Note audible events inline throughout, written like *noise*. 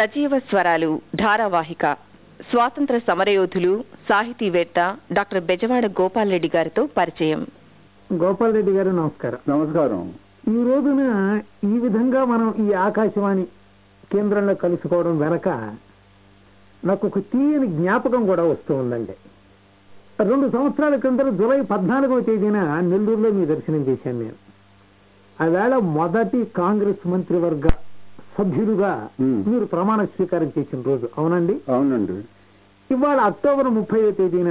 సజీవ స్వరాలు ధారావాహిక స్వాతంత్ర సమరయోధులు సాహితీవేత్త డాక్టర్ బెజవాడ గోపాల్ రెడ్డి గారితో పరిచయం. గోపాల్ రెడ్డి గారు నమస్కారం. నమస్కారం. ఈ రోజున ఈ విధంగా మనం ఈ ఆకాశవాణి కేంద్రంలో కలుసుకోవడం వెనక నాకు ఒక తీయని జ్ఞాపకం కూడా వస్తూ ఉందండి. రెండు సంవత్సరాల క్రిందట జూలై పద్నాలుగవ తేదీన నెల్లూరులో మీ దర్శనం చేశాను నేను. ఆవేళ మొదటి కాంగ్రెస్ మంత్రివర్గ సభ్యులుగా. మీరు ప్రమాణ స్వీకారం చేసిన రోజు. అవునండి? అవునండి. ఇవాళ అక్టోబర్ ముప్పై తేదీన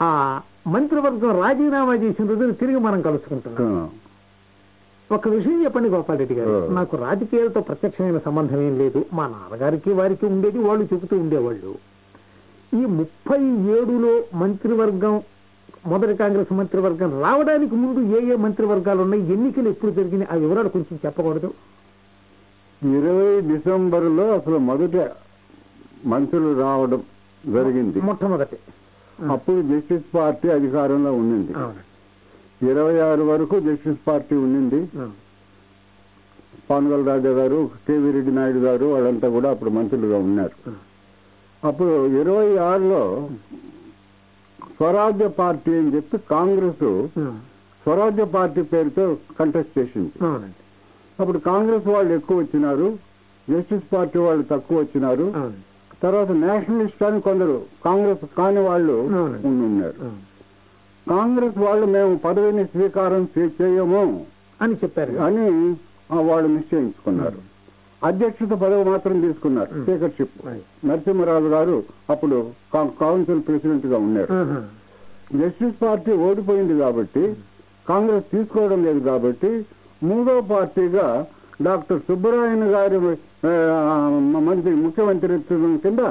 ఆ, మంత్రివర్గం రాజీనామా చేసిన రోజున తిరిగి మనం ఆ, కలుసుకుంటున్నాం ఒక విషయం చెప్పండి గోపాల్ రెడ్డి గారు. నాకు రాజకీయాలతో ప్రత్యక్షమైన సంబంధం ఏం లేదు. మా నాన్నగారికి వారికి ఉండేది వాళ్ళు చెబుతూ ఉండేవాళ్ళు. ఈ ముప్పై ఏడులో మంత్రివర్గం మొదటి కాంగ్రెస్ మంత్రివర్గం రావడానికి ముందు ఏ ఏ మంత్రివర్గాలు ఉన్నాయి ఎన్నికలు ఎప్పుడు జరిగినాయి ఆ వివరాలు కొంచెం చెప్పకూడదు. ఇరవై డిసెంబర్లో అసలు మొదట మంత్రులు రావడం జరిగింది. మొట్టమొదటి. అప్పుడు జస్టిస్ పార్టీ అధికారంలో ఉండింది. ఇరవై ఆరు వరకు జస్టిస్ పార్టీ ఉండింది. పాన్గల్ రాజా గారు కేవీ రెడ్డి నాయుడు గారు వాళ్ళంతా కూడా అప్పుడు మంత్రులుగా ఉన్నారు. అప్పుడు ఇరవై ఆరులో స్వరాజ్య పార్టీ అని చెప్పి కాంగ్రెస్. స్వరాజ్య పార్టీ పేరుతో కంటెస్ట్ చేసింది. అప్పుడు కాంగ్రెస్ వాళ్ళు ఎక్కువ వచ్చినారు జస్టిస్ పార్టీ వాళ్ళు తక్కువ వచ్చినారు. తర్వాత నేషనలిస్ట్ అని కొందరు కాంగ్రెస్ కాని వాళ్ళు ఉన్నారు. కాంగ్రెస్ వాళ్ళు మేము పదవిని స్వీకారం చేయము అని చెప్పారు. అని వాళ్ళు నిశ్చయించుకున్నారు. అధ్యక్షత పదవి మాత్రం తీసుకున్నారు. స్పీకర్షిప్. నరసింహరాజు గారు అప్పుడు కౌన్సిల్ ప్రెసిడెంట్గా ఉన్నారు. జస్టిస్ పార్టీ ఓడిపోయింది కాబట్టి కాంగ్రెస్ తీసుకోవడం లేదు కాబట్టి మూడో పార్టీగా డాక్టర్ సుబ్బరాయన్ గారి మంత్రి ముఖ్యమంత్రిత్వం కింద.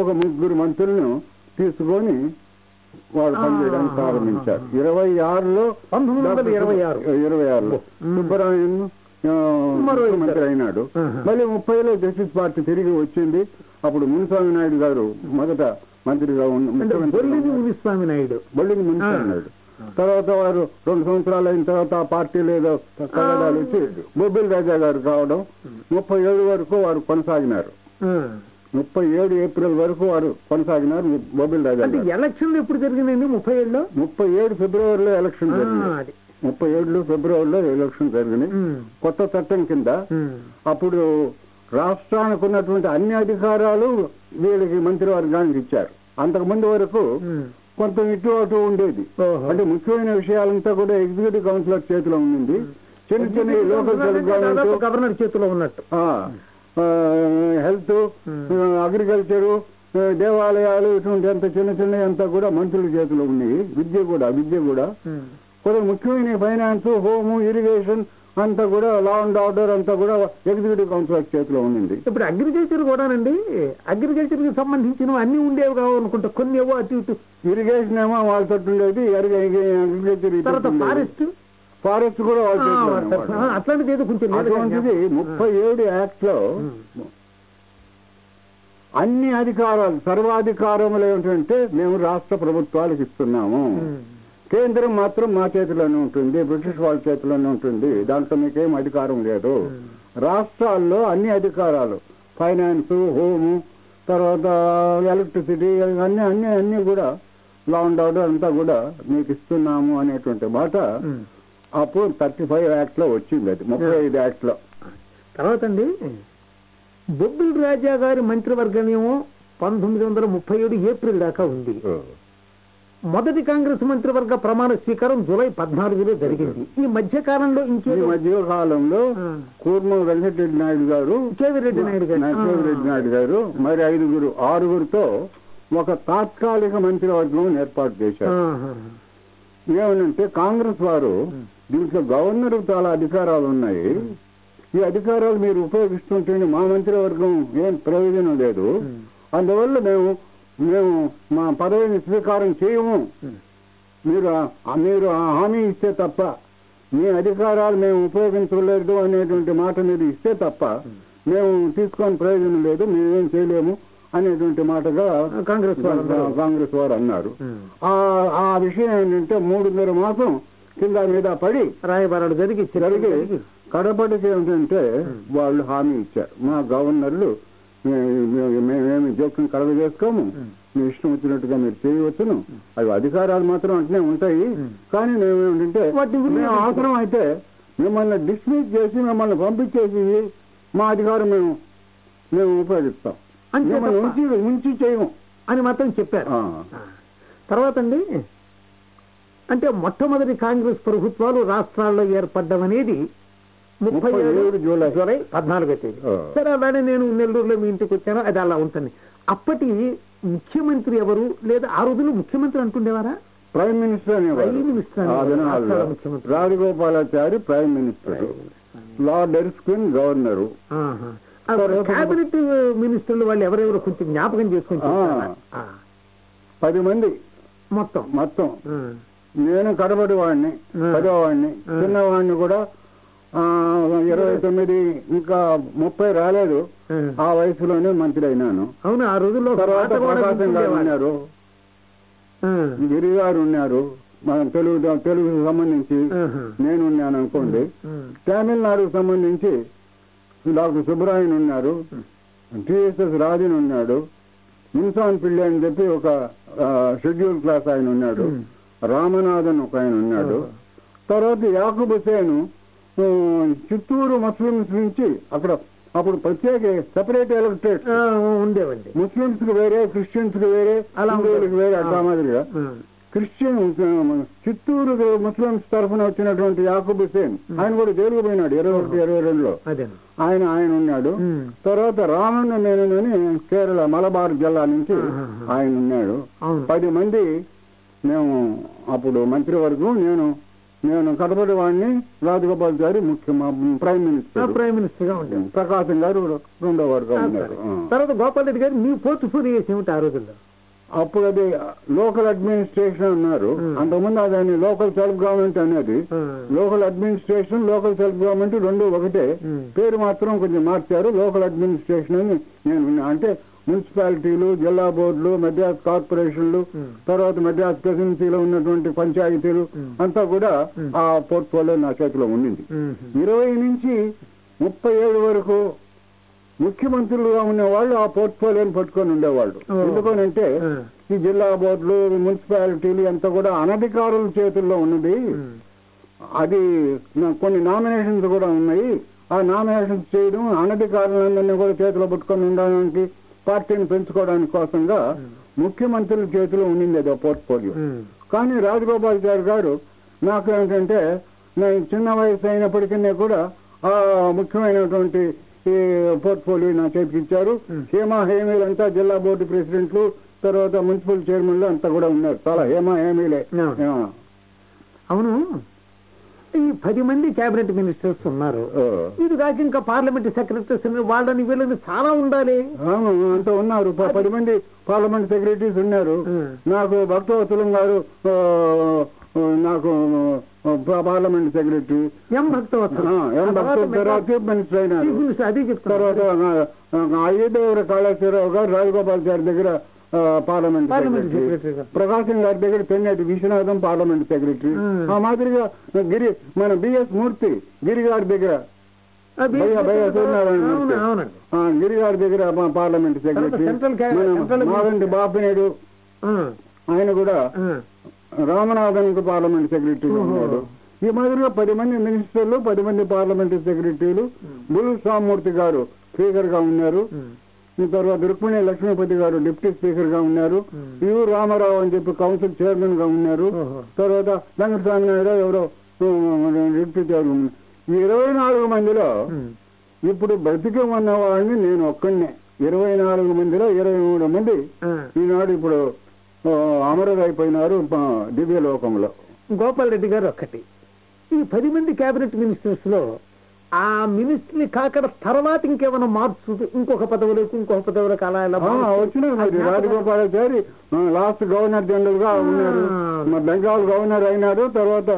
ఒక ముగ్గురు మంత్రులను తీసుకొని వాళ్ళు పనిచేయడానికి ప్రారంభించారు. ఇరవై ఆరులో ఇరవై ఆరు. ఇరవై ఆరులో. సుబ్బరాయన్ ఇద్దరు. అయినాడు. మళ్ళీ ముప్పైలో జస్టిస్ పార్టీ తిరిగి వచ్చింది అప్పుడు మునిస్వామి నాయుడు గారు మొదట మంత్రిగా ఉన్న అంటే ముఖ్యమంత్రిగా బొల్లిని. మునిస్వామి నాయుడు తర్వాత వారు రెండు సంవత్సరాలు అయిన తర్వాత ఆ పార్టీలో ఏదో కలడాలు వచ్చి బొబ్బిల్ రాజా గారు కావడం ముప్పై ఏడు వరకు వారు కొనసాగినారు. ముప్పై ఏడు ఏప్రిల్ వరకు వారు కొనసాగినారు బొబ్బిల్ రాజా ఎలక్షన్లు ఎప్పుడు జరిగినాయండి ముప్పై ఏడులో? ముప్పై ఏడు ఫిబ్రవరిలో ఎలక్షన్ జరిగింది. ముప్పై ఏడులో ఫిబ్రవరిలో ఎలక్షన్ జరిగినాయి కొత్త చట్టం కింద అప్పుడు రాష్ట్రానికి ఉన్నటువంటి అన్ని అధికారాలు వీళ్ళకి మంత్రివర్గానికి ఇచ్చారు. అంతకుముందు వరకు. కొంత ఇటు అటు ఉండేది. అంటే ముఖ్యమైన విషయాలంతా కూడా ఎగ్జిక్యూటివ్ కౌన్సిలర్ చేతిలో ఉంది చిన్న చిన్న లోకల్ గవర్నర్ చేతిలో ఉన్నట్టు హెల్త్. అగ్రికల్చరు దేవాలయాలు ఇటువంటి అంత చిన్న చిన్న అంతా కూడా మంత్రుల చేతిలో ఉన్నాయి విద్య కూడా విద్య కూడా. కొంత ముఖ్యమైన ఫైనాన్స్ హోము ఇరిగేషన్ అంతా కూడా లా అండ్ ఆర్డర్ అంతా కూడా ఎగ్జిక్యూటివ్ కౌన్సిలర్ చేతిలో ఉంది ఇప్పుడు అగ్రికల్చర్ కూడానండి అగ్రికల్చర్కి సంబంధించినవి అన్ని ఉండేవి కావాలనుకుంటా కొన్ని ఏవో అటు ఇటు ఇరిగేషన్ ఏమో వాళ్ళ తట్టు ఉండేది అగ్రికల్చర్ తర్వాత ఫారెస్ట్ ఫారెస్ట్ కూడా. అట్లాంటిది ఏదో కొంచెం అటువంటిది. ముప్పై ఏడు యాక్ట్లో. అన్ని అధికారాలు సర్వాధికారములు ఏమిటంటే మేము రాష్ట్ర ప్రభుత్వాలకు ఇస్తున్నాము. కేంద్రం మాత్రం మా చేతిలోనే ఉంటుంది బ్రిటిష్ వాళ్ళ చేతిలోనే ఉంటుంది. దాంట్లో మీకేం అధికారం లేదు. ఉమ్. రాష్ట్రాల్లో అన్ని అధికారాలు ఫైనాన్స్ హోము తర్వాత ఎలక్ట్రిసిటీ అన్ని అన్ని అన్ని కూడా లా అండ్ ఆర్డర్ అంతా కూడా మీకు ఇస్తున్నాము అనేటువంటి మాట ఉమ్. అప్పుడు థర్టీ ఫైవ్ యాక్ట్లో వచ్చింది అది ముప్పై ఐదు యాక్ట్లో తర్వాత అండి బొబ్బిల్ రాజా గారి మంత్రివర్గం ఏమో పంతొమ్మిది వందల ముప్పై ఏడు ఏప్రిల్ దాకా ఉంది. మొదటి కాంగ్రెస్ మంత్రివర్గ ప్రమాణ స్వీకారం జూలై పద్నాలుగులో జరిగింది. ఈ మధ్య కాలంలో ఈ ఇంకేదో మధ్య కాలంలో కూర్మ వెంకటరెడ్డి నాయుడు గారు కేవీ రెడ్డి నాయుడు గారు. కేవీ రెడ్డి నాయుడు గారు మరి ఐదుగురు ఆరుగురితో ఒక తాత్కాలిక మంత్రివర్గం ఏర్పాటు చేశారు. ఏమనంటే కాంగ్రెస్ వారు దీంట్లో గవర్నర్ చాలా అధికారాలు ఉన్నాయి. ఈ అధికారాలు మీరు ఉపయోగిస్తుంటే మా మంత్రివర్గం ఏం ప్రయోజనం లేదు. అందువల్ల మేము మేము మా పదవిని స్వీకారం చేయము. మీరు మీరు ఆ హామీ ఇస్తే తప్ప మీ అధికారాలు మేము ఉపయోగించలేదు అనేటువంటి మాట మీరు ఇస్తే తప్ప మేము తీసుకొని ప్రయోజనం లేదు మేమేం చేయలేము అనేటువంటి మాటగా కాంగ్రెస్. కాంగ్రెస్ వారు అన్నారు. ఆ విషయం ఏంటంటే మూడున్నర మాసం కింద మీద పడి రాయబారాలు జరిగి జరిగి కడపటికి ఏమిటంటే వాళ్ళు హామీ ఇచ్చారు మా గవర్నర్లు మేమేమి జోక్యం కలగ చేసుకోము. మీ. ఇష్టం వచ్చినట్టుగా మీరు చేయవచ్చును. అవి అధికారాలు మాత్రం అంటనే ఉంటాయి. కానీ మేమేమిటంటే వాటిని మేము అవసరం అయితే మిమ్మల్ని డిస్మిస్ చేసి మిమ్మల్ని పంపించేసి మా అధికారం మేము మేము ఉపయోగిస్తాం. మిమ్మల్ని. ఉంచి ఉంచి చేయము. అని మాత్రం చెప్పారు. తర్వాత అండి అంటే మొట్టమొదటి కాంగ్రెస్ ప్రభుత్వాలు రాష్ట్రాల్లో ఏర్పడ్డం అనేది ముప్పై ఏడు జూలై. జూలై పద్నాలుగో తేదీ. సరే అలానే నేను నెల్లూరులో మీ ఇంటికి వచ్చాను అది అలా ఉంటుంది అప్పటి ముఖ్యమంత్రి ఎవరు లేదా ఆ రోజుల్లో ముఖ్యమంత్రి అంటుండేవారా ప్రైమ్ మినిస్టర్ అనేవారు. Rajagopalachari prime minister Lord Erskine governor cabinet మినిస్టర్లు వాళ్ళు ఎవరెవరో కొంచెం జ్ఞాపకం? ఆ. పది మంది మొత్తం మొత్తం. నేను కడబడి వాడిని. పదోవాడిని. చిన్నవాడిని కూడా ఇరవై తొమ్మిది ఇంకా ముప్పై రాలేదు ఆ. వయసులోనే మంత్రి అయినాను అవును ఆ రోజుల్లో తర్వాత ప్రకాశం గారు. ఉన్నారు. గిరి గారు ఉన్నారు మన తెలుగు తెలుగుకు సంబంధించి ఆహా. నేను ఉన్నాను అనుకోండి. తమిళనాడుకు సంబంధించి డాక్టర్ సుబ్బరాయన్ ఉన్నారు టిఎస్ఎస్ రాజన్ ఉన్నాడు మున్సాన్ పిల్లి అని చెప్పి ఒక షెడ్యూల్ క్లాస్ ఆయన ఉన్నాడు. రామనాథన్ ఒక ఆయన ఉన్నాడు. తర్వాత యాకూబ్ హుసేన్ ఆ, చిత్తూరు ముస్లిమ్స్ నుంచి అక్కడ అప్పుడు ప్రత్యేక సెపరేట్ ఎలక్టరేట్ ఉండేవండి ముస్లిమ్స్కి వేరే క్రిస్టియన్స్కి వేరే అలా హిందువులకు వేరే. అట్లా. మాదిరిగా. క్రిస్టియన్ చిత్తూరు ముస్లిమ్స్ తరఫున వచ్చినటువంటి యాకూబ్ హుసేన్ ఆయన కూడా జైలుకు పోయినాడు ఇరవై ఒకటి ఇరవై రెండులో ఆయన ఆయన ఉన్నాడు. తర్వాత రామన్న నేనని కేరళ మలబార్ జిల్లా నుంచి. ఆయన ఉన్నాడు పది మంది మేము అప్పుడు మంత్రివర్గం నేను నేను కడపడి వాడిని రాజగోపాల్ గారి ముఖ్య ప్రైమ్ మినిస్టర్ ప్రైమ్ మినిస్టర్గా ఉండేది ప్రకాశం గారు రెండో వర్గం ఉన్నారు. తర్వాత గోపాల్ రెడ్డి గారు మీ పోర్ట్ఫోలియో చేసి ఏమిటి ఆ రోజుల్లో అప్పుడు అది లోకల్ అడ్మినిస్ట్రేషన్ అన్నారు. అంతకుముందు అదని లోకల్ సెల్ఫ్ గవర్నమెంట్ అనేది. Local administration local self government రెండు ఒకటే. పేరు మాత్రం కొంచెం మార్చారు లోకల్ అడ్మినిస్ట్రేషన్ అని నేను. అంటే మున్సిపాలిటీలు జిల్లా బోర్డులు మద్రాస్ కార్పొరేషన్లు. తర్వాత మద్రాస్ ప్రెసిడెన్సీలో ఉన్నటువంటి పంచాయతీలు. అంతా కూడా. ఆ పోర్ట్ఫోలియో నా చేతిలో ఉండింది. ఇరవై నుంచి ముప్పై ఏడు వరకు ముఖ్యమంత్రులుగా ఉన్న వాళ్ళు ఆ పోర్ట్ఫోలియోని పట్టుకొని ఉండేవాళ్ళు. ఎందుకనంటే. ఈ జిల్లా బోర్డులు మున్సిపాలిటీలు అంతా కూడా అనధికారుల చేతుల్లో ఉన్నది. అది కొన్ని నామినేషన్స్ కూడా ఉన్నాయి ఆ నామినేషన్స్ చేయడం అనధికారులందరినీ కూడా చేతిలో పట్టుకొని ఉండడానికి పార్టీని పెంచుకోవడానికి కోసంగా ముఖ్యమంత్రుల చేతిలో ఉండింది అది పోర్ట్ఫోలియో. కానీ రాజగోపాల్చారి గారు నాకు ఏంటంటే నేను చిన్న వయసు అయినప్పటికీ కూడా ఆ ముఖ్యమైనటువంటి ఈ పోర్ట్ఫోలియో నా చేతికి ఇచ్చారు. హేమా హేమీలు అంతా జిల్లా బోర్డు ప్రెసిడెంట్లు తర్వాత మున్సిపల్ చైర్మన్లు అంతా కూడా ఉన్నారు. చాలా హేమా హేమీలే. అవును. ఈ పది మంది కేబినెట్ మినిస్టర్స్ ఉన్నారు. ఇది కాక ఇంకా పార్లమెంట్ సెక్రటరీస్ వాళ్ళని వీళ్ళని చాలా ఉండాలి. అంత ఉన్నారు. పది మంది పార్లమెంట్ సెక్రటరీస్ ఉన్నారు. నాకు భక్తవత్సలం గారు నాకు పార్లమెంట్ సెక్రటరీ ఎం తర్వాత చీఫ్ మినిస్టర్ మినిస్టర్ అదే తర్వాత అయ్యదేవర కాళేశ్వరరావు గారు రాజగోపాల్ గారి దగ్గర పార్లమెంట్. ప్రకాశం గారి దగ్గర తెన్నటి విశ్వనాథం పార్లమెంట్ సెక్రటరీ. ఆ మాదిరిగా గిరి మన బిఎస్ మూర్తి గిరి గారి దగ్గర. గిరి. గారి దగ్గర మా పార్లమెంట్ సెక్రటరీ మాగంటి బాపినేడు. ఆ, ఆయన కూడా. Ramanathan parliament secretary. ఉన్నాడు. ఈ మాదిరిగా పది మంది మినిస్టర్లు పది మంది పార్లమెంట్ సెక్రటరీలు బుల్ సామూర్తి గారు స్పీకర్గా ఉన్నారు ఈ తర్వాత రుక్మిణి లక్ష్మీపతి గారు డిప్యూటీ స్పీకర్గా ఉన్నారు. యు రామారావు అని చెప్పి కౌన్సిల్ చైర్మన్గా ఉన్నారు. తర్వాత వెంకటస్వామి నాయుడు ఎవరో డిప్యూటీ చైర్మన్ ఇరవై నాలుగు మందిలో. ఇప్పుడు బ్రతికి ఉన్న వాళ్ళని నేను ఒక్కడినే ఇరవై నాలుగు మందిలో ఇరవై మూడు మంది. ఈనాడు ఇప్పుడు అమరులైపోయినారు దివ్య లోకంలో గోపాల్ రెడ్డి గారు ఒక్కటి ఈ పది మంది కేబినెట్ మినిస్టర్స్లో ఆ మినిస్ట్రీ కాకడ తర్వాత ఇంకేమైనా మార్చు ఇంకొక పదవులకు ఇంకొక పదవులకు అలా మార్చు. వచ్చినారు మరి రాజగోపాలాచారి లాస్ట్ గవర్నర్ జనరల్గా ఉన్నారు బెంగాల్ గవర్నర్ అయినారు తర్వాత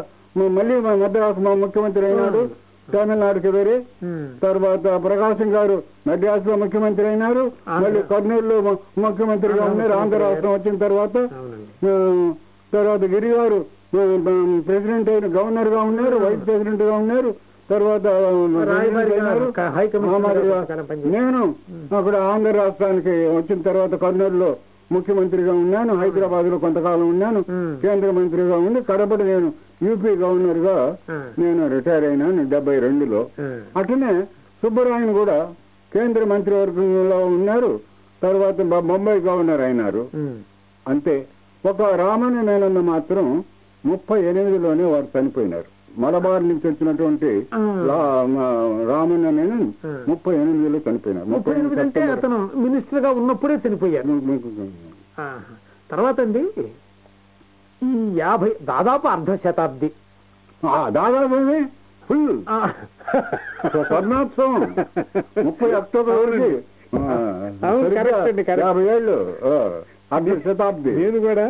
మళ్ళీ మా మద్రాసు మా ముఖ్యమంత్రి అయినాడు తమిళనాడుకి ఉమ్. తర్వాత ప్రకాశం గారు మద్రాస్లో ముఖ్యమంత్రి అయినారు. మళ్ళీ కర్నూలులో ముఖ్యమంత్రిగా ఉన్నారు ఆంధ్ర రాష్ట్రం వచ్చిన తర్వాత తర్వాత గిరి గారు ప్రెసిడెంట్ అయిన గవర్నర్గా ఉన్నారు వైస్ ప్రెసిడెంట్గా ఉన్నారు తర్వాత. నేను అక్కడ ఆంధ్ర రాష్ట్రానికి వచ్చిన తర్వాత కర్నూలులో ముఖ్యమంత్రిగా ఉన్నాను హైదరాబాద్లో కొంతకాలం ఉన్నాను. కేంద్ర మంత్రిగా ఉండి కడపటి నేను యూపీ గవర్నర్గా. నేను రిటైర్ అయినాను డెబ్బై రెండులో. అట్లనే సుబ్బరాయన్ కూడా కేంద్ర మంత్రివర్గంలో ఉన్నారు తర్వాత బొంబాయి గవర్నర్ అయినారు. అంతే ఒక రామన్న మేనన్న మాత్రం ముప్పై ఎనిమిదిలోనే వారు చనిపోయినారు మలబార్ నుంచి వచ్చినటువంటి మేనన్ ఆ. ముప్పై ఎనిమిదిలో చనిపోయినారు ముప్పై ఎనిమిది అంటే. అతను మినిస్టర్గా ఉన్నప్పుడే చనిపోయారు. తర్వాత అండి ఈ యాభై దాదాపు అర్ధ శతాబ్ది. దాదాపు ఫుల్. స్వర్ణోత్సవం. ముప్పై అక్టోబర్ యాభై ఏళ్ళు అర్ధ శతాబ్ది. నేను కూడా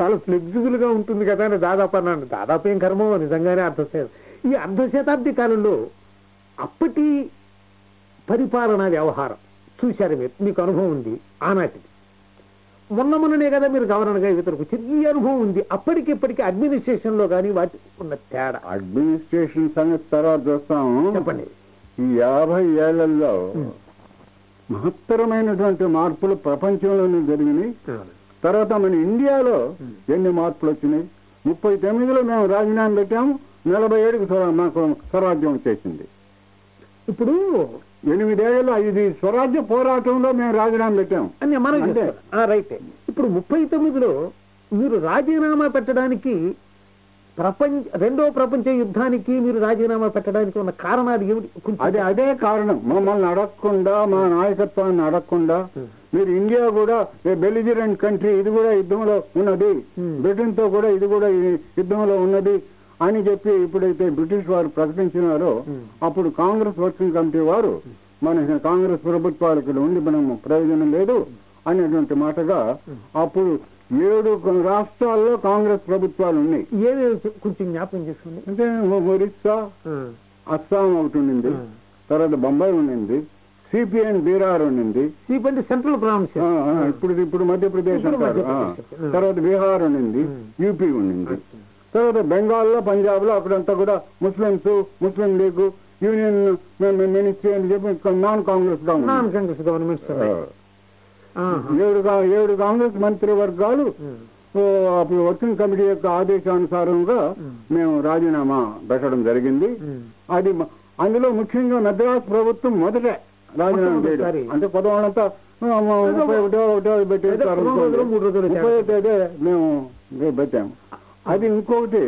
చాలా ఫ్లెక్సిబుల్గా ఉంటుంది కదా అని దాదాపు అన్నాను. దాదాపు ఏం కర్మో నిజంగానే అర్ధ ఈ అర్ధ శతాబ్ది కాలంలో అప్పటి పరిపాలనా వ్యవహారం చూశారు మీరు. మీకు అనుభవం ఉంది ఆనాటిది. మొన్న మొన్ననే కదా మీరు గవర్నర్గా ఇతరకు వచ్చారు ఈ అనుభవం ఉంది. అప్పటికి ఇప్పటికి అడ్మినిస్ట్రేషన్లో కానీ వాటి ఉన్న తేడా. అడ్మినిస్ట్రేషన్ సంగతి తర్వాత చూస్తాము. చెప్పండి. ఈ యాభై ఏళ్ళలో మహత్తరమైనటువంటి మార్పులు ప్రపంచంలోనే జరిగినాయి. తర్వాత మన ఇండియాలో ఎన్ని మార్పులు వచ్చినాయి? ముప్పై తొమ్మిదిలో మేము రాజీనామా పెట్టాము నలభై ఏడుకి మాకు స్వరాజ్యం వచ్చేసింది ఇప్పుడు ఎనిమిదేళ్ళు ఇది స్వరాజ్య పోరాటంలో మేము రాజీనామా పెట్టాము. రైట్. ఇప్పుడు ముప్పై తొమ్మిదిలో మీరు రాజీనామా పెట్టడానికి ప్రపంచ రెండో ప్రపంచ యుద్ధానికి మీరు రాజీనామా పెట్టడానికి ఉన్న కారణాలు ఏమిటి? అదే అదే కారణం. మమ్మల్ని అడగకుండా మా నాయకత్వాన్ని అడగకుండా మీరు ఇండియా కూడా బెలిజిరెంట్ కంట్రీ ఇది కూడా యుద్ధంలో ఉన్నది. Hmm. బ్రిటన్తో కూడా ఇది కూడా యుద్ధంలో ఉన్నది అని చెప్పి ఎప్పుడైతే బ్రిటిష్ వారు ప్రకటించినారో Hmm. అప్పుడు కాంగ్రెస్ వర్కింగ్ కమిటీ వారు మన కాంగ్రెస్ ప్రభుత్వాలు ఇక్కడ ఉండి మనం ప్రయోజనం లేదు అనేటువంటి మాటగా అప్పుడు ఏడు రాష్ట్రాల్లో కాంగ్రెస్ ప్రభుత్వాలు ఉన్నాయి ఏవేవి కొంచెం జ్ఞాపకం చేసుకోండి అంటే ఒరిస్సా అస్సాం ఒకటి ఉండింది. తర్వాత బొంబాయి ఉండింది సిపిఎన్ బీహార్ ఉండింది. చీప్ అంటే సెంట్రల్ ప్రావిన్స్ ఇప్పుడు ఇప్పుడు మధ్యప్రదేశ్ అంటారు. తర్వాత బీహార్ ఉండింది. యూపీ ఉండింది. తర్వాత బెంగాల్లో పంజాబ్లో అక్కడంతా కూడా Muslims Muslim League union ministry అని చెప్పి నాన్ కాంగ్రెస్గా ఉంది. Non Congress governments. ఆ, ఏడు ఏడు కాంగ్రెస్ మంత్రివర్గాలు అప్పుడు వర్కింగ్ కమిటీ యొక్క ఆదేశానుసారంగా. మేము రాజీనామా పెట్టడం జరిగింది. అది అందులో ముఖ్యంగా మద్రాస్ ప్రభుత్వం మొదట రాజీనామా చేయడం. అంటే మా ముప్పై ఒకటో ఒకటో తేదీ మేము పెట్టాము. అది ఇంకొకటి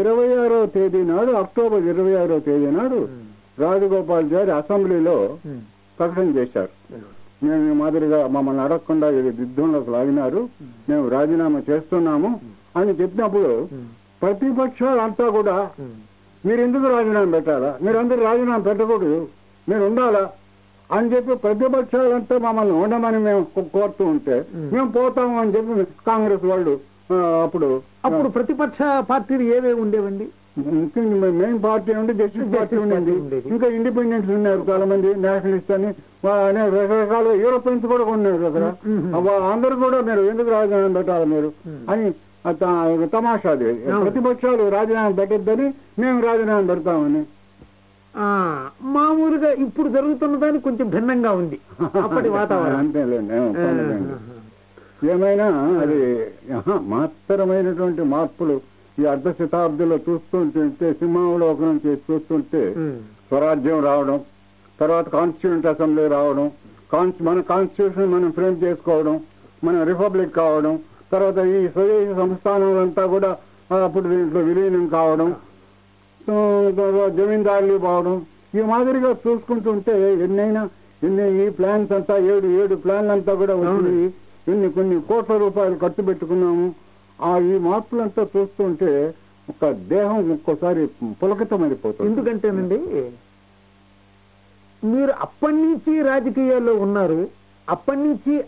ఇరవై ఆరో తేదీ నాడు అక్టోబర్ ఇరవై ఆరో తేదీ నాడు రాజగోపాల్ గారి అసెంబ్లీలో ప్రకటన చేశారు. మేము ఈ మాదిరిగా మమ్మల్ని అడగకుండా ఇది యుద్ధంలోకి లాగినారు. మేము రాజీనామా చేస్తున్నాము అని చెప్పినప్పుడు ప్రతిపక్షాలు అంతా కూడా మీరు ఎందుకు రాజీనామా పెట్టాలా? మీరందరూ రాజీనామా పెట్టకూడదు. మీరు ఉండాలా? అని చెప్పి ప్రతిపక్షాలంతా మమ్మల్ని ఉండమని మేము కోరుతూ ఉంటే మేము. పోతాము అని చెప్పి కాంగ్రెస్ వాళ్ళు అప్పుడు అప్పుడు ప్రతిపక్ష పార్టీలు ఏవేవి ఉండేవండి? మెయిన్ పార్టీ ఉండి జస్టిస్ పార్టీ ఉండింది. ఇంకా ఇండిపెండెంట్స్ ఉన్నారు చాలా మంది నేషనలిస్ట్ అని రకరకాల యూరోపియన్స్ కూడా ఉన్నారు అక్కడ. అందరూ కూడా మీరు ఎందుకు రాజీనామా పెట్టాలి మీరు? అని ఆ త- తమాషా అది. అవును. ప్రతిపక్షాలు రాజీనామా పెట్టద్దని మేము రాజీనామా పెడతామని. మామూలుగా ఇప్పుడు జరుగుతున్న దానికి కొంచెం భిన్నంగా ఉంది. *laughs* అప్పటి వాతావరణం. అంతేలేండి. ఏమైనా అది మహత్తరమైనటువంటి మార్పులు ఈ అర్ధ శతాబ్దిలో చూస్తుంటే సింహావలోకనం చేసి చూస్తుంటే. స్వరాజ్యం రావడం తర్వాత కాన్స్టిట్యూంట్ అసెంబ్లీ రావడం కాన్స్ మన కాన్స్టిట్యూషన్ మనం ఫ్రేమ్ చేసుకోవడం మన రిపబ్లిక్ కావడం తర్వాత ఈ స్వదేశీ సంస్థానాలంతా కూడా అప్పుడు దీంట్లో విలీనం కావడం జమీందారులు పోవడం ఈ మాదిరిగా చూసుకుంటుంటే ఎన్నైనా ఎన్ని ఈ ప్లాన్స్ అంతా ఏడు ఏడు ప్లాన్లు అంతా కూడా వచ్చినాయి. ఎన్ని కొన్ని కోట్ల రూపాయలు ఖర్చు పెట్టుకున్నాము. ఈ మార్పులంతా చూస్తుంటే ఒక దేహం ఒక్కోసారి పులకితమైపోతుంది. ఎందుకంటేనండి మీరు అప్పటి నుంచి రాజకీయాల్లో ఉన్నారు అప్పటి నుంచి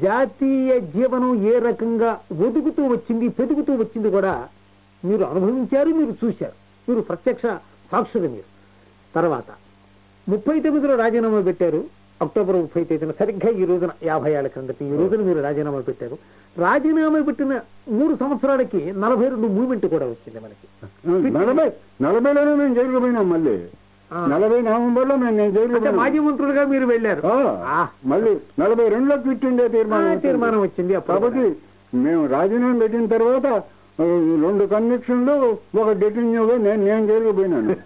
జాతీయ జీవనం ఏ రకంగా వెతుకుతూ వచ్చింది పెతుకుతూ వచ్చింది కూడా మీరు అనుభవించారు మీరు చూశారు. మీరు ప్రత్యక్ష సాక్షులు మీరు. తర్వాత ముప్పై తొమ్మిదిలో రాజీనామా పెట్టారు. అక్టోబర్ ముప్పై తేదీన సరిగ్గా ఈ రోజున యాభై ఏళ్ళ క్రిందట ఈ రోజున మీరు రాజీనామా పెట్టారు రాజీనామా పెట్టిన మూడు సంవత్సరాలకి నలభై రెండు మూవ్మెంట్ కూడా వచ్చింది మనకి నలభై నలభైలోనే మేము జైలుకు పోయినాం మళ్ళీ. నలభై నవంబర్లో మేము పోయినాం. మాజీ మంత్రులుగా మీరు వెళ్ళారు మళ్ళీ నలభై రెండులో క్విట్ ఉండే తీర్మానం. తీర్మానం వచ్చింది కాబట్టి మేము రాజీనామా పెట్టిన తర్వాత రెండు కన్విక్షన్లు ఒక డెటిన్యూగా నేను నేను జైలుకు పోయినాను *laughs*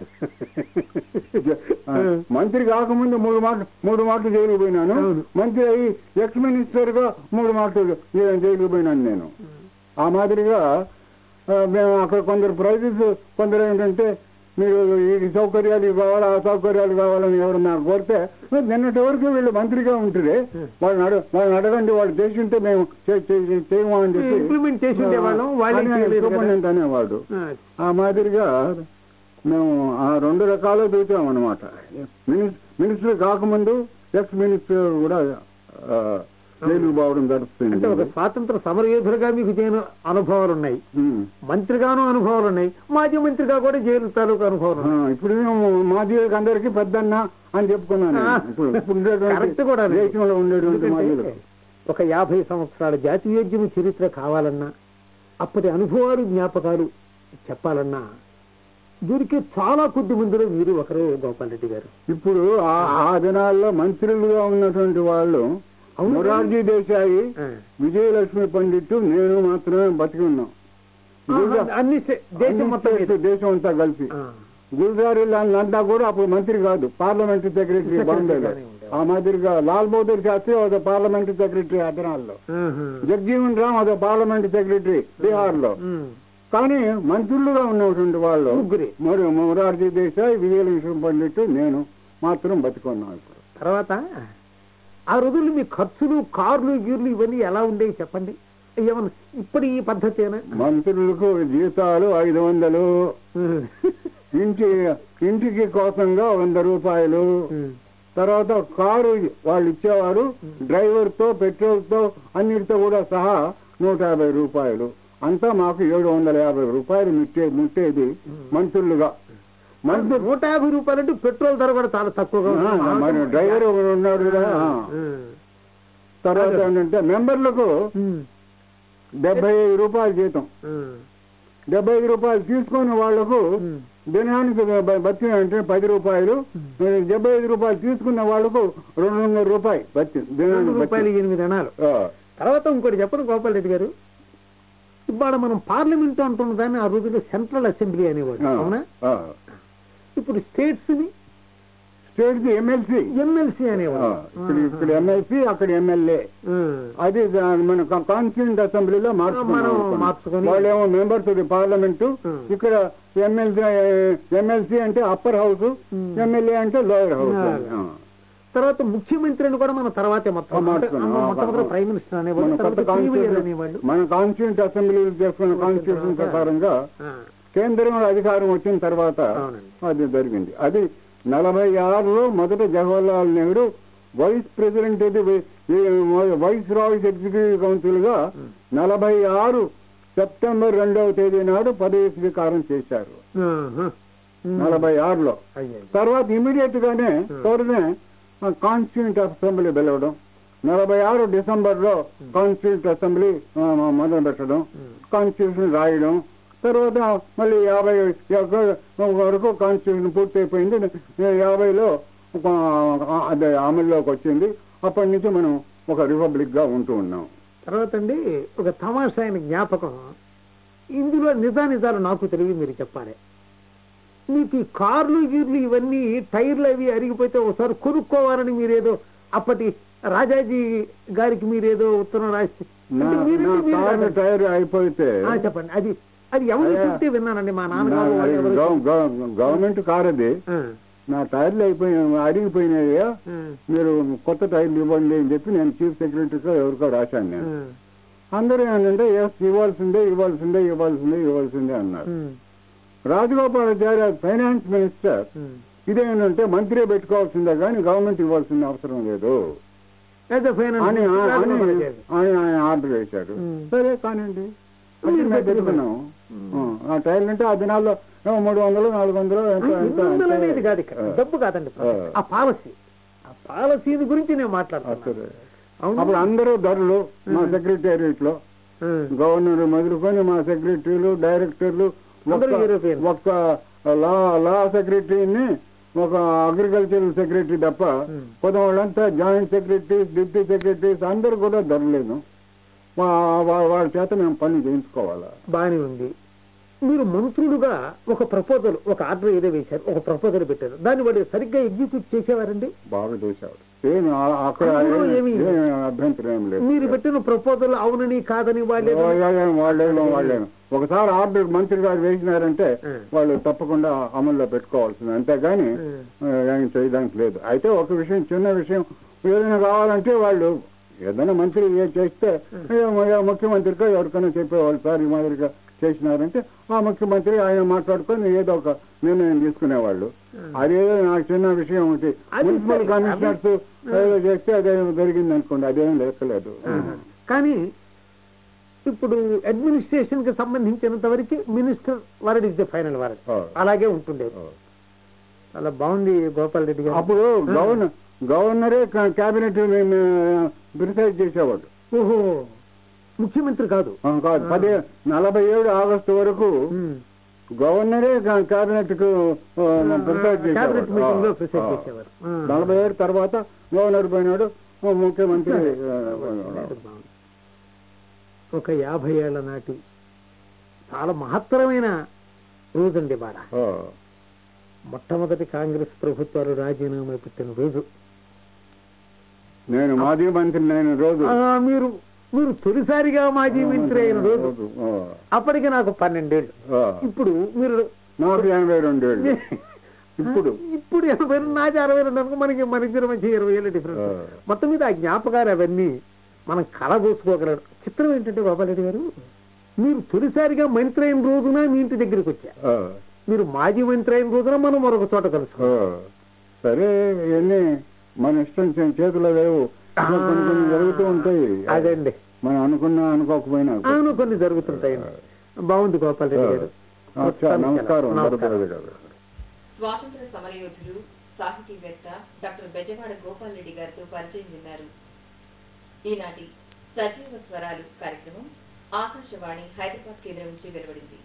మంత్రి కాకముందు మూడు మాటలు మూడు మాటలు జైలుకు పోయినాను. మంత్రి అయ్యి ఎక్స్ మినిస్టర్గా మూడు మాటలు జైలుకు పోయినాను నేను. ఆ మాదిరిగా మేము అక్కడ కొందరు ప్రైజెస్ కొందరు ఏంటంటే మీరు ఈ సౌకర్యాలు ఇవి కావాలా ఆ సౌకర్యాలు కావాలని ఎవరన్నా కోరితే మరి నిన్నటి వరకు వీళ్ళు మంత్రిగా ఉంటుంది వాళ్ళని అడగ వాళ్ళని అడగండి వాళ్ళు చేసి ఉంటే మేము చే- చే- చేయము అని చెప్పి ఇంప్లిమెంట్ అనేవాడు. ఆ, మాదిరిగా మేము ఆ రెండు రకాలు చూసాం అనమాట మినిస్టర్ కాకముందు ఎక్స్ మినిస్టర్ కూడా అంటే ఒక స్వాతంత్ర సమరయోధులుగా మీకు జైలు అనుభవాలు ఉన్నాయి. మంత్రిగాను అనుభవాలు ఉన్నాయి మాజీ మంత్రిగా కూడా జైలు తాలూకు అనుభవాలు ఇప్పుడు మాదిగలకు అందరికీ పెద్దన్న అని చెప్పుకున్నాను కరెక్ట్ కూడా దేశంలో ఉండేటువంటి ఒక యాభై సంవత్సరాల జాతీయోద్యమ చరిత్ర కావాలన్నా అప్పటి అనుభవాలు జ్ఞాపకాలు చెప్పాలన్నా దీనికి చాలా కొద్ది మందిలో మీరు ఒకరు గోపాల్ రెడ్డి గారు. ఇప్పుడు ఆ దినాల్లో మంత్రులుగా ఉన్నటువంటి వాళ్ళు. మొరార్జీ దేశాయి. విజయలక్ష్మి పండిట్ నేను మాత్రమే బతికి ఉన్నాం అన్ని దేశం మొత్తం అంతా కలిసి. గుల్జారీ లాల్ నడ్డా కూడా అప్పుడు మంత్రి కాదు పార్లమెంటరీ సెక్రటరీ బాంబేలో. ఆ మాదిరిగా లాల్ బహదూర్ శాస్త్రి ఒక పార్లమెంటరీ సెక్రటరీ ఆ దినాల్లో ఆహా. జగ్జీవన్ రామ్ అదే పార్లమెంటరీ సెక్రటరీ బీహార్లో. కానీ మంత్రులుగా ఉన్నటువంటి వాళ్ళు. మరి మొరార్జీ దేశాయ్ విజయలక్ష్మి పండిట్ నేను మాత్రం బతికున్నాం ఇప్పుడు తర్వాత ఆ రోజుల్లో మీ ఖర్చులు కార్లు గీర్లు ఇవన్నీ ఎలా ఉండేవి చెప్పండి? ఏమన్నా ఇప్పుడు ఈ పద్ధతేనా మంత్రులకు జీతాలు ఐదు వందలు. ఇంటి ఇంటికి కోసంగా వంద రూపాయలు. తర్వాత కారు వాళ్ళు ఇచ్చేవారు. డ్రైవర్తో పెట్రోల్తో అన్నిటితో కూడా సహా నూట యాభై రూపాయలు. అంతా మాకు ఏడు వందల యాభై రూపాయలు ముట్టే ముట్టేది మంత్రులుగా. మంత్రి నూట యాభై రూపాయలు అంటే పెట్రోల్ ధర కూడా చాలా తక్కువగా. మరి డ్రైవర్ ఉన్నాడు కదా. తర్వాత ఏంటంటే మెంబర్లకు. డెబ్బై ఐదు రూపాయలు జీతం. డెబ్బై ఐదు రూపాయలు తీసుకుని వాళ్ళకు. దినానికి బతి అంటే పది రూపాయలు డెబ్బై ఐదు రూపాయలు తీసుకున్న వాళ్ళకు రెండు వందల రూపాయలు బతి దినానికి రూపాయలు. ఎనిమిది ఆ. తర్వాత ఇంకోటి చెప్పండి గోపాల్ రెడ్డి గారు ఇవాళ మనం పార్లమెంట్ అంటున్న దాన్ని ఆ రోజుల్లో సెంట్రల్ అసెంబ్లీ అనేవాడు. అవునా. ఇప్పుడు స్టేట్స్ని స్టేట్ ఎమ్మెల్సీ ఎమ్మెల్సీ అనేవాడు ఇక్కడ ఇక్కడ ఎమ్మెల్సీ అక్కడ ఎమ్మెల్యే. అది దా- మన కాన్స్టిట్యూంట్ అసెంబ్లీలో మార్చుకొని- వాళ్ళేమో మెంబర్స్ పార్లమెంట్. ఇక్కడ ఎమ్మెల్సీ ఎమ్మెల్సీ అంటే అప్పర్ హౌస్. ఎమ్మెల్యే అంటే లోయర్ హౌస్. తర్వాత ముఖ్యమంత్రిని కూడా మన తర్వాతే మొత్తం మొట్టమొదటి. ప్రైమ్ మినిస్టర్ అనేవాళ్ళు. మన అనేవాళ్ళు. కాన్స్టిట్యూంట్ అసెంబ్లీ చేసుకున్న కాన్స్టిట్యూషన్ ప్రకారంగా కేంద్రంలో అధికారం వచ్చిన తర్వాత. అది జరిగింది. అది నలభై ఆరులో మొదట Jawaharlal Nehru vice president viceroy's executive కౌన్సిల్గా నలభై ఆరు సెప్టెంబర్ రెండవ తేదీ నాడు పదవి స్వీకారం చేశారు. నలభై ఆరులో. తర్వాత ఇమీడియట్ గానే త్వరనే కాన్స్టిట్యూంట్ అసెంబ్లీ పిలవడం నలభై ఆరు డిసెంబర్లో కాన్స్టిట్యూంట్ అసెంబ్లీ మొదలు పెట్టడం కాన్స్టిట్యూషన్ రాయడం తర్వాత మళ్ళీ యాభై వరకు కాన్స్టిట్యూషన్ పూర్తయిపోయింది యాభైలో అదే అమల్లోకి వచ్చింది. అప్పటి నుంచి మనం ఒక రిపబ్లిక్గా ఉంటూ ఉన్నాం. తర్వాత అండి ఒక తమాషా అయిన జ్ఞాపకం. ఇందులో నిజానిజాలు నాకు తెలివి మీరు చెప్పాలి. మీకు ఈ కార్లు గీర్లు ఇవన్నీ టైర్లు అవి అరిగిపోతే ఒకసారి కొనుక్కోవాలని మీరేదో అప్పటి రాజాజీ గారికి మీరేదో ఉత్తరం రాసి. టైర్ అయిపోతే చెప్పండి. అది అది ఎవరు. చెప్తే విన్నానండి మా నాన్నగారు నా- వాళ్ళు ఎవరో గవ- గవ- గవర్నమెంట్ కార్ అది నా టైర్లు అయిపోయి అరిగిపోయినాయా ఆ, మీరు కొత్త టైర్లు ఇవ్వండి అని చెప్పి నేను చీఫ్ సెక్రటరీతో ఎవరికో రాశాను నేను. అందరూ ఏంటంటే ఎస్ ఇవ్వాల్సిందే ఇవ్వాల్సిందే ఇవ్వాల్సిందే ఇవ్వాల్సిందే అన్నారు. Um, Rajagopalacharya finance minister. ఇదేంటంటే మంత్రి పెట్టుకోవాల్సిందే కానీ గవర్నమెంట్ ఇవ్వాల్సిన అవసరం లేదు. అని. ఆయన ఆర్డర్ ఉమ్. సరే కానివ్వండి. మీరు టైర్లు అంటే ఆ దినాల్లో మూడు వందలు నాలుగు వందలు అనేది కాదు ఇక్కడ. డబ్బు కాదండి ఆ. పాలసీ ఆ పాలసీని గురించి నేను మాట్లాడుతున్నాను. అప్పుడు అందరూ ధరలు మా. సెక్రటేరియట్లో. గవర్నర్ మొదలుకొని మా సెక్రటరీలు డైరెక్టర్లు ఒక్క- లా లా సెక్రటరీని ఒక అగ్రికల్చరల్ సెక్రటరీ తప్ప ఉమ్. కొంత వాళ్ళంతా జాయింట్ సెక్రటరీస్ డిప్యూటీ సెక్రటరీస్ అందరూ కూడా ధరలేదు వాళ్ళ చేత మేము పని చేయించుకోవాలా? బాగానే ఉంది. మీరు మంత్రులుగా ఒక ప్రపోజల్ ఒక ఆర్డర్ ఏదో వేశారు ఒక ప్రపోజల్ పెట్టారు. దాన్ని వాళ్ళు సరిగ్గా ఎగ్జిక్యూట్ చేసేవారండి? బాగా లేదు. మీరు పెట్టిన ప్రపోజల్ అవునని కాదని వాళ్ళు ఏదో- వాళ్ళేం వాళ్ళేం వాళ్ళేం ఒకసారి ఆర్డర్ మంత్రి గారు వేసినారంటే. వాళ్ళు తప్పకుండా అమల్లో పెట్టుకోవాల్సింది. అంతేగాని చేయడానికి లేదు. అయితే ఒక విషయం చిన్న విషయం. ఏదైనా కావాలంటే వాళ్ళు ఏదైనా మంత్రి ఏ చేస్తే ఏ మ- ముఖ్యమంత్రిగా ఎవరికైనా చెప్పేవాళ్ళు సార్ ఈ మాదిరిగా చేసినారంటే ఆ ముఖ్యమంత్రి ఆయన మాట్లాడుకొని ఏదో ఒక నిర్ణయం తీసుకునేవాళ్ళు. అదేదో నాకు చిన్న విషయం ఒకటి అది మున్సిపల్. కమిషనర్స్ ఏదో చేస్తే అదేం జరిగింది అనుకోండి అదేం లెక్కలేదు ఆహా. కానీ ఇప్పుడు అడ్మినిస్ట్రేషన్కి సంబంధించినంత వరకు minister word is the final word. అలాగే ఉంటుండేది చాలా బాగుంది గోపాల్ రెడ్డి గారు అప్పుడు. గవర్నర్ గవర్నరే క్యాబినెట్ ప్రిసైడ్ చేసేవాడు ఓహో ముఖ్యమంత్రి కాదు కాదు. పదే నలభై ఏడు ఆగస్టు వరకు. గవర్నరే క్యాబినెట్కు. నలభై ఏడు తర్వాత గవర్నర్ పోయినాడు ముఖ్యమంత్రి. ఒక యాభై ఏళ్ళ నాటి చాలా మహత్తరమైన రోజండి బాడ మొట్టమొదటి కాంగ్రెస్ ప్రభుత్వాలు రాజీనామా పెట్టిన రోజు. నేను మాజీ మంత్రి నేను రోజు. మీరు మీరు తొలిసారిగా మాజీ మంత్రి అయిన రోజు. అప్పటికి నాకు పన్నెండేళ్ళు. ఇప్పుడు మీరు ఎనభై ఇప్పుడు. ఇప్పుడు ఎనభై రెండు నాది అరవై రెండు అనుకో మనకి మన ఇద్దరి మధ్య ఇరవై ఏళ్ళ డిఫరెన్స్. మొత్తం మీద ఆ జ్ఞాపకాలు అవన్నీ మనం కలగూసుకోగలరు చిత్రం ఏంటంటే గోపాలరెడ్డి గారు మీరు తొలిసారిగా మంత్రి అయిన రోజున మీ ఇంటి దగ్గరికి వచ్చా. మీరు మాజీ మంత్రి అయిన రోజున మనం మరొక చోట ఆ. కలుసుకున్నాం సరే ఇవన్నీ మన ఇష్టం చేతిలో లేవు. కొన్ని కొన్ని జరుగుతూ ఉంటాయి. అదండి. మనం అనుకున్నా అనుకోకపోయినా అవును కొన్ని జరుగుతుంటాయండి. బాగుంది గారు. అచ్చా, నమస్కారం స్వాతంత్ర సమరయోధులు సాహితీవేత్త డాక్టర్ బెజవాడ గోపాల్ రెడ్డి గారితో పరిచయం విన్నారు. ఈనాటి సజీవ స్వరాలు కార్యక్రమం ఆకాశవాణి హైదరాబాద్ కేంద్రం నుంచి వెలువడింది.